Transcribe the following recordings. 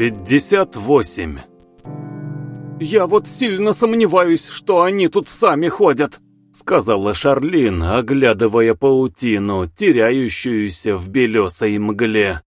58 «Я вот сильно сомневаюсь, что они тут сами ходят», — сказала Шарлин, оглядывая паутину, теряющуюся в белесой мгле.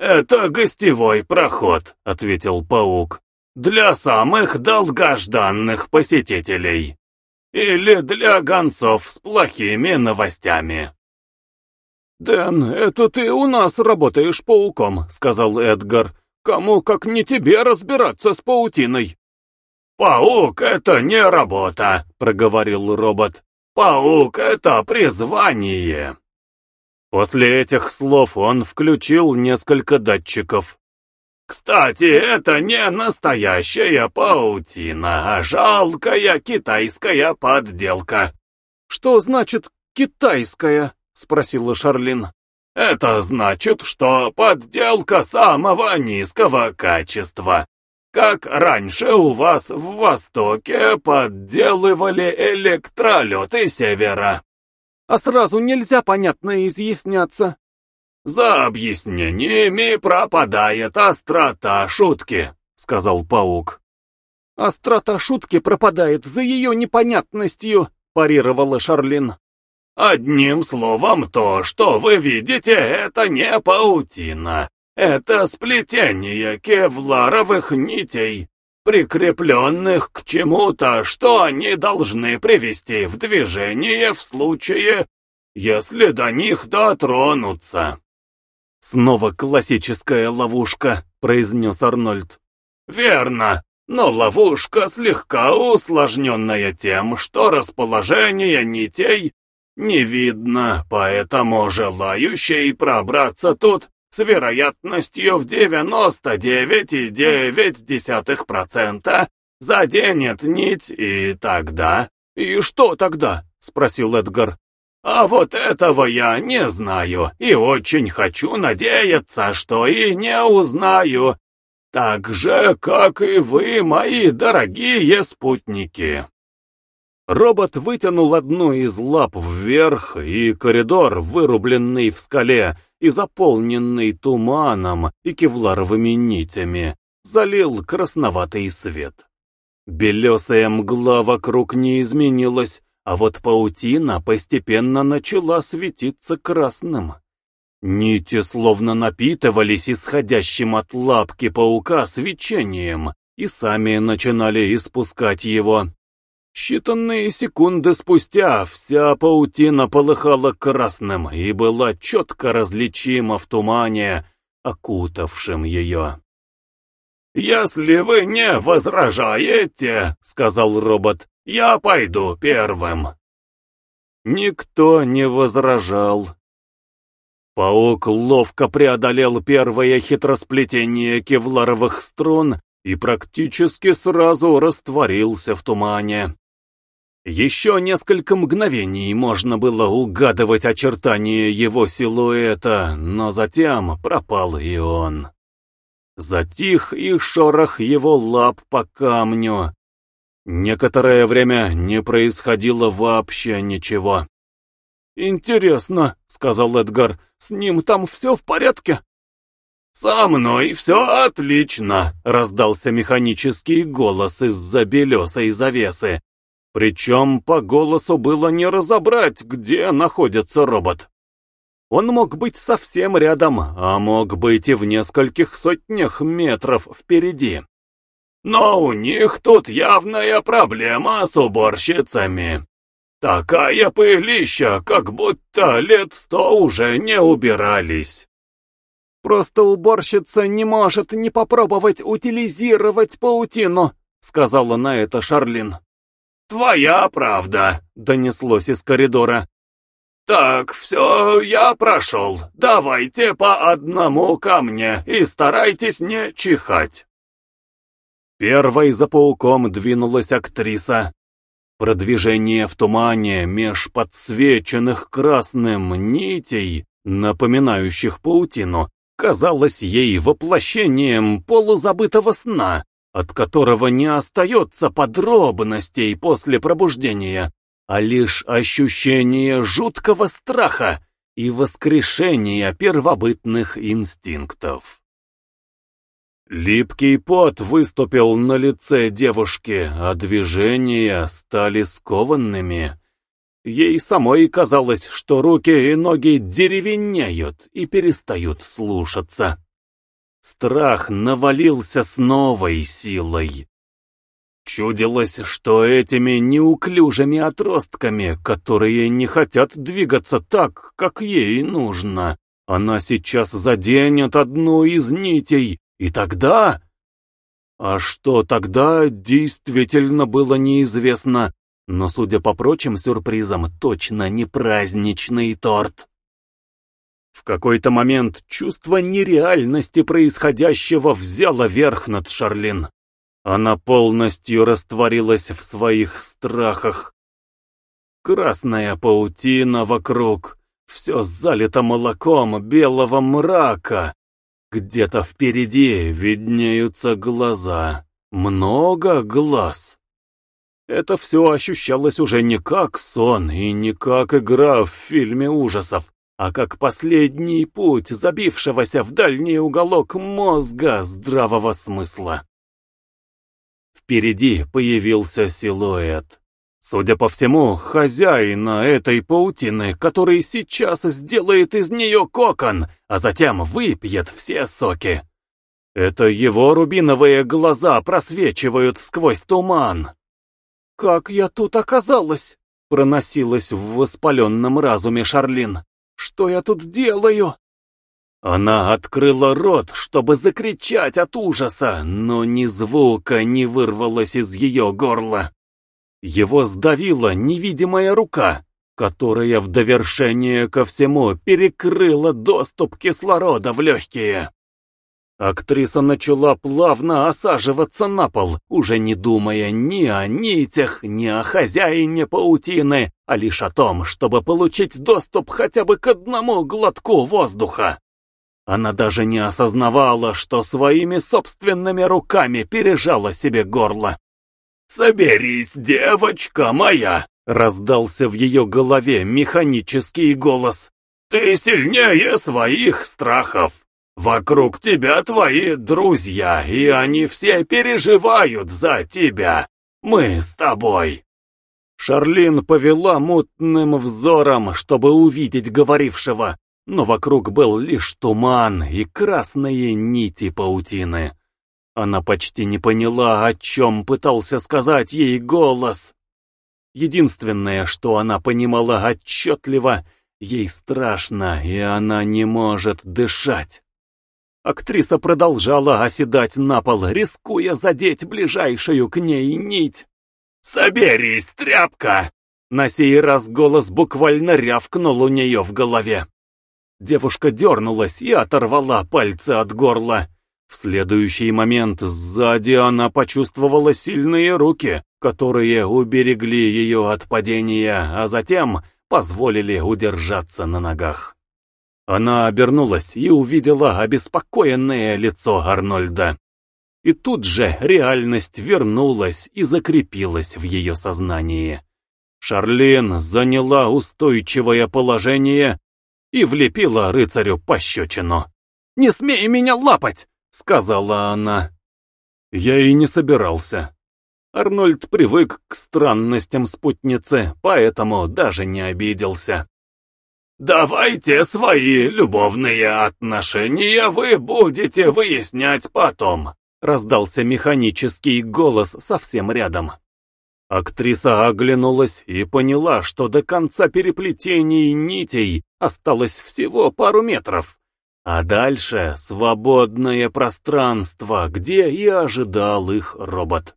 «Это гостевой проход», — ответил паук, — «для самых долгожданных посетителей. Или для гонцов с плохими новостями». «Дэн, это ты у нас работаешь пауком», — сказал Эдгар. «Кому, как не тебе, разбираться с паутиной?» «Паук — это не работа», — проговорил робот. «Паук — это призвание». После этих слов он включил несколько датчиков. «Кстати, это не настоящая паутина, а жалкая китайская подделка». «Что значит «китайская»?» — спросила Шарлин. «Это значит, что подделка самого низкого качества. Как раньше у вас в Востоке подделывали электролеты Севера». «А сразу нельзя понятно изъясняться». «За объяснениями пропадает острота шутки», — сказал паук. «Острота шутки пропадает за ее непонятностью», — парировала Шарлин. Одним словом, то, что вы видите, это не паутина. Это сплетение кевларовых нитей, прикрепленных к чему-то, что они должны привести в движение в случае, если до них дотронуться. «Снова классическая ловушка», — произнес Арнольд. «Верно, но ловушка слегка усложненная тем, что расположение нитей не видно, поэтому желающий пробраться тут с вероятностью в 99,9% заденет нить, и тогда... «И что тогда?» — спросил Эдгар. «А вот этого я не знаю, и очень хочу надеяться, что и не узнаю, так же, как и вы, мои дорогие спутники». Робот вытянул одну из лап вверх, и коридор, вырубленный в скале и заполненный туманом и кевларовыми нитями, залил красноватый свет. Белесая мгла вокруг не изменилась, а вот паутина постепенно начала светиться красным. Нити словно напитывались исходящим от лапки паука свечением и сами начинали испускать его. Считанные секунды спустя вся паутина полыхала красным и была четко различима в тумане, окутавшем ее. «Если вы не возражаете, — сказал робот, — я пойду первым». Никто не возражал. Паук ловко преодолел первое хитросплетение кевларовых струн и практически сразу растворился в тумане. Еще несколько мгновений можно было угадывать очертания его силуэта, но затем пропал и он. Затих и шорох его лап по камню. Некоторое время не происходило вообще ничего. «Интересно», — сказал Эдгар, — «с ним там все в порядке?» «Со мной все отлично», — раздался механический голос из-за белесой завесы. Причем по голосу было не разобрать, где находится робот. Он мог быть совсем рядом, а мог быть и в нескольких сотнях метров впереди. Но у них тут явная проблема с уборщицами. Такая пылища, как будто лет сто уже не убирались. Просто уборщица не может не попробовать утилизировать паутину, сказала на это Шарлин. «Твоя правда», — донеслось из коридора. «Так, все, я прошел. Давайте по одному ко мне и старайтесь не чихать». Первой за пауком двинулась актриса. Продвижение в тумане меж подсвеченных красным нитей, напоминающих паутину, казалось ей воплощением полузабытого сна, от которого не остается подробностей после пробуждения, а лишь ощущение жуткого страха и воскрешения первобытных инстинктов. Липкий пот выступил на лице девушки, а движения стали скованными. Ей самой казалось, что руки и ноги деревенеют и перестают слушаться. Страх навалился с новой силой. Чудилось, что этими неуклюжими отростками, которые не хотят двигаться так, как ей нужно, она сейчас заденет одну из нитей, и тогда... А что тогда, действительно было неизвестно, но, судя по прочим сюрпризам, точно не праздничный торт. В какой-то момент чувство нереальности происходящего взяло верх над Шарлин. Она полностью растворилась в своих страхах. Красная паутина вокруг, все залито молоком белого мрака. Где-то впереди виднеются глаза, много глаз. Это все ощущалось уже не как сон и не как игра в фильме ужасов а как последний путь забившегося в дальний уголок мозга здравого смысла. Впереди появился силуэт. Судя по всему, хозяина этой паутины, который сейчас сделает из нее кокон, а затем выпьет все соки. Это его рубиновые глаза просвечивают сквозь туман. «Как я тут оказалась?» — проносилась в воспаленном разуме Шарлин. Что я тут делаю?» Она открыла рот, чтобы закричать от ужаса, но ни звука не вырвалось из ее горла. Его сдавила невидимая рука, которая в довершение ко всему перекрыла доступ кислорода в легкие. Актриса начала плавно осаживаться на пол, уже не думая ни о нитях, ни о хозяине паутины, а лишь о том, чтобы получить доступ хотя бы к одному глотку воздуха. Она даже не осознавала, что своими собственными руками пережала себе горло. «Соберись, девочка моя!» — раздался в ее голове механический голос. «Ты сильнее своих страхов!» Вокруг тебя твои друзья, и они все переживают за тебя. Мы с тобой. Шарлин повела мутным взором, чтобы увидеть говорившего, но вокруг был лишь туман и красные нити паутины. Она почти не поняла, о чем пытался сказать ей голос. Единственное, что она понимала отчетливо, ей страшно, и она не может дышать. Актриса продолжала оседать на пол, рискуя задеть ближайшую к ней нить. «Соберись, тряпка!» На сей раз голос буквально рявкнул у нее в голове. Девушка дернулась и оторвала пальцы от горла. В следующий момент сзади она почувствовала сильные руки, которые уберегли ее от падения, а затем позволили удержаться на ногах. Она обернулась и увидела обеспокоенное лицо Арнольда. И тут же реальность вернулась и закрепилась в ее сознании. Шарлин заняла устойчивое положение и влепила рыцарю пощечину. «Не смей меня лапать!» — сказала она. Я и не собирался. Арнольд привык к странностям спутницы, поэтому даже не обиделся. Давайте свои любовные отношения вы будете выяснять потом, раздался механический голос совсем рядом. Актриса оглянулась и поняла, что до конца переплетений нитей осталось всего пару метров. А дальше свободное пространство, где и ожидал их робот.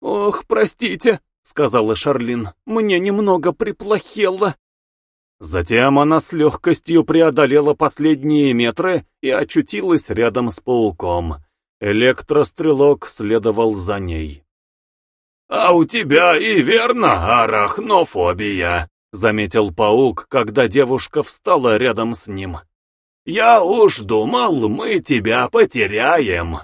«Ох, простите», — сказала Шарлин, — «мне немного приплохело». Затем она с легкостью преодолела последние метры и очутилась рядом с пауком. Электрострелок следовал за ней. «А у тебя и верно арахнофобия», — заметил паук, когда девушка встала рядом с ним. «Я уж думал, мы тебя потеряем».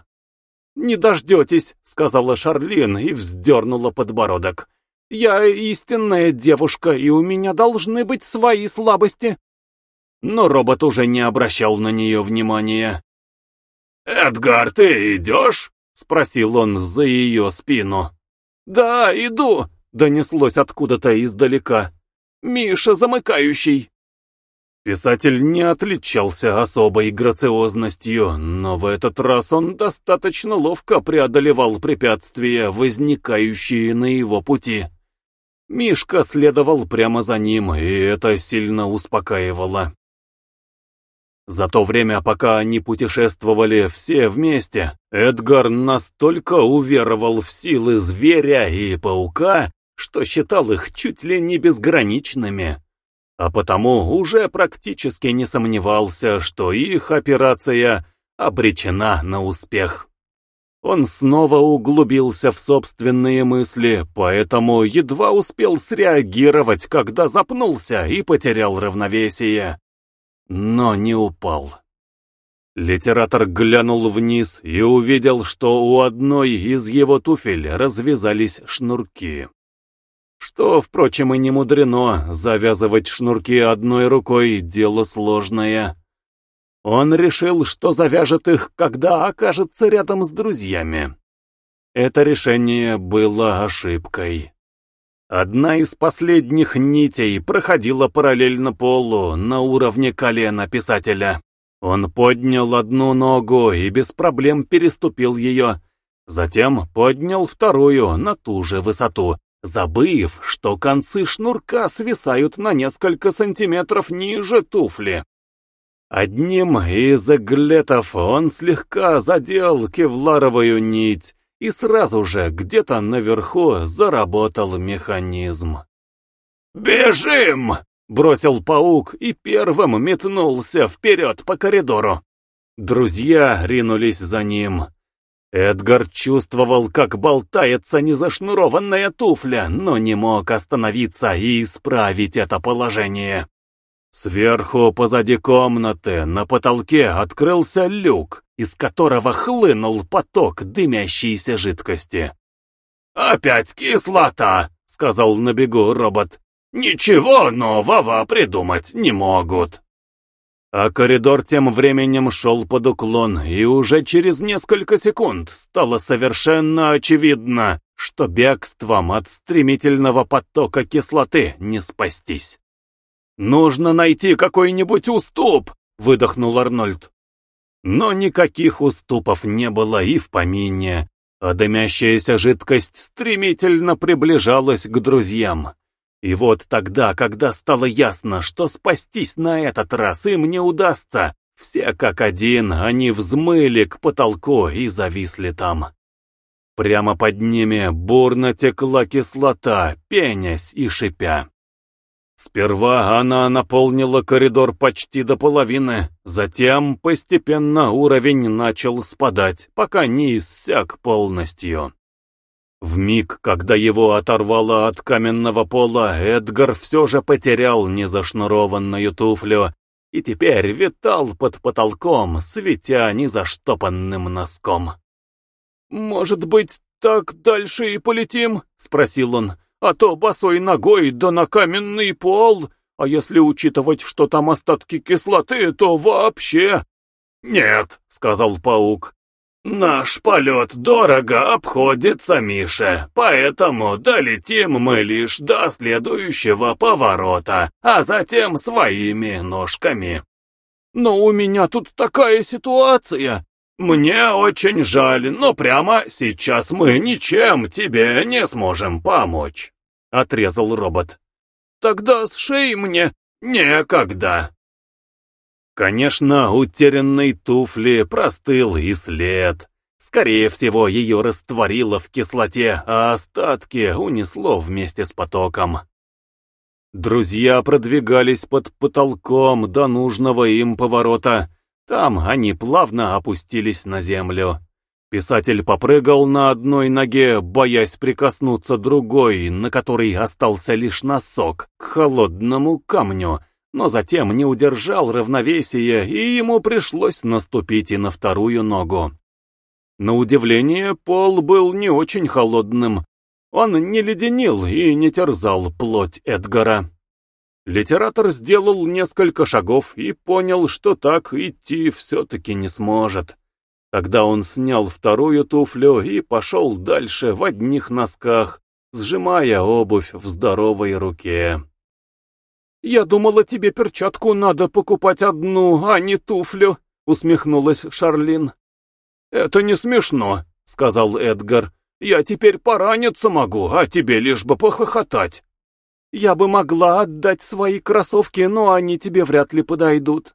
«Не дождетесь», — сказала Шарлин и вздернула подбородок. Я истинная девушка, и у меня должны быть свои слабости. Но робот уже не обращал на нее внимания. «Эдгар, ты идешь?» — спросил он за ее спину. «Да, иду», — донеслось откуда-то издалека. «Миша замыкающий». Писатель не отличался особой грациозностью, но в этот раз он достаточно ловко преодолевал препятствия, возникающие на его пути. Мишка следовал прямо за ним, и это сильно успокаивало. За то время, пока они путешествовали все вместе, Эдгар настолько уверовал в силы зверя и паука, что считал их чуть ли не безграничными а потому уже практически не сомневался, что их операция обречена на успех. Он снова углубился в собственные мысли, поэтому едва успел среагировать, когда запнулся и потерял равновесие. Но не упал. Литератор глянул вниз и увидел, что у одной из его туфель развязались шнурки. Что, впрочем, и не мудрено, завязывать шнурки одной рукой — дело сложное. Он решил, что завяжет их, когда окажется рядом с друзьями. Это решение было ошибкой. Одна из последних нитей проходила параллельно полу, на уровне колена писателя. Он поднял одну ногу и без проблем переступил ее. Затем поднял вторую на ту же высоту забыв, что концы шнурка свисают на несколько сантиметров ниже туфли. Одним из эглетов он слегка задел кевларовую нить, и сразу же где-то наверху заработал механизм. «Бежим!» — бросил паук и первым метнулся вперед по коридору. Друзья ринулись за ним. Эдгар чувствовал, как болтается незашнурованная туфля, но не мог остановиться и исправить это положение. Сверху, позади комнаты, на потолке открылся люк, из которого хлынул поток дымящейся жидкости. «Опять кислота!» — сказал на бегу робот. «Ничего нового придумать не могут». А коридор тем временем шел под уклон, и уже через несколько секунд стало совершенно очевидно, что бегством от стремительного потока кислоты не спастись. «Нужно найти какой-нибудь уступ!» — выдохнул Арнольд. Но никаких уступов не было и в помине, а дымящаяся жидкость стремительно приближалась к друзьям. И вот тогда, когда стало ясно, что спастись на этот раз им не удастся, все как один, они взмыли к потолку и зависли там. Прямо под ними бурно текла кислота, пенясь и шипя. Сперва она наполнила коридор почти до половины, затем постепенно уровень начал спадать, пока не иссяк полностью. В миг, когда его оторвало от каменного пола, Эдгар все же потерял незашнурованную туфлю и теперь витал под потолком, светя незаштопанным носком. «Может быть, так дальше и полетим?» — спросил он. «А то босой ногой да на каменный пол, а если учитывать, что там остатки кислоты, то вообще...» «Нет», — сказал паук, «Наш полет дорого обходится, Миша, поэтому долетим мы лишь до следующего поворота, а затем своими ножками». «Но у меня тут такая ситуация!» «Мне очень жаль, но прямо сейчас мы ничем тебе не сможем помочь», — отрезал робот. «Тогда сшей мне некогда». Конечно, утерянной туфли простыл и след. Скорее всего, ее растворило в кислоте, а остатки унесло вместе с потоком. Друзья продвигались под потолком до нужного им поворота. Там они плавно опустились на землю. Писатель попрыгал на одной ноге, боясь прикоснуться другой, на которой остался лишь носок, к холодному камню, но затем не удержал равновесия, и ему пришлось наступить и на вторую ногу. На удивление, пол был не очень холодным. Он не леденил и не терзал плоть Эдгара. Литератор сделал несколько шагов и понял, что так идти все-таки не сможет. Тогда он снял вторую туфлю и пошел дальше в одних носках, сжимая обувь в здоровой руке. «Я думала, тебе перчатку надо покупать одну, а не туфлю», — усмехнулась Шарлин. «Это не смешно», — сказал Эдгар. «Я теперь пораниться могу, а тебе лишь бы похохотать». «Я бы могла отдать свои кроссовки, но они тебе вряд ли подойдут».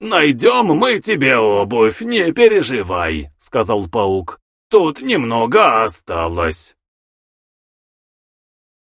«Найдем мы тебе обувь, не переживай», — сказал паук. «Тут немного осталось».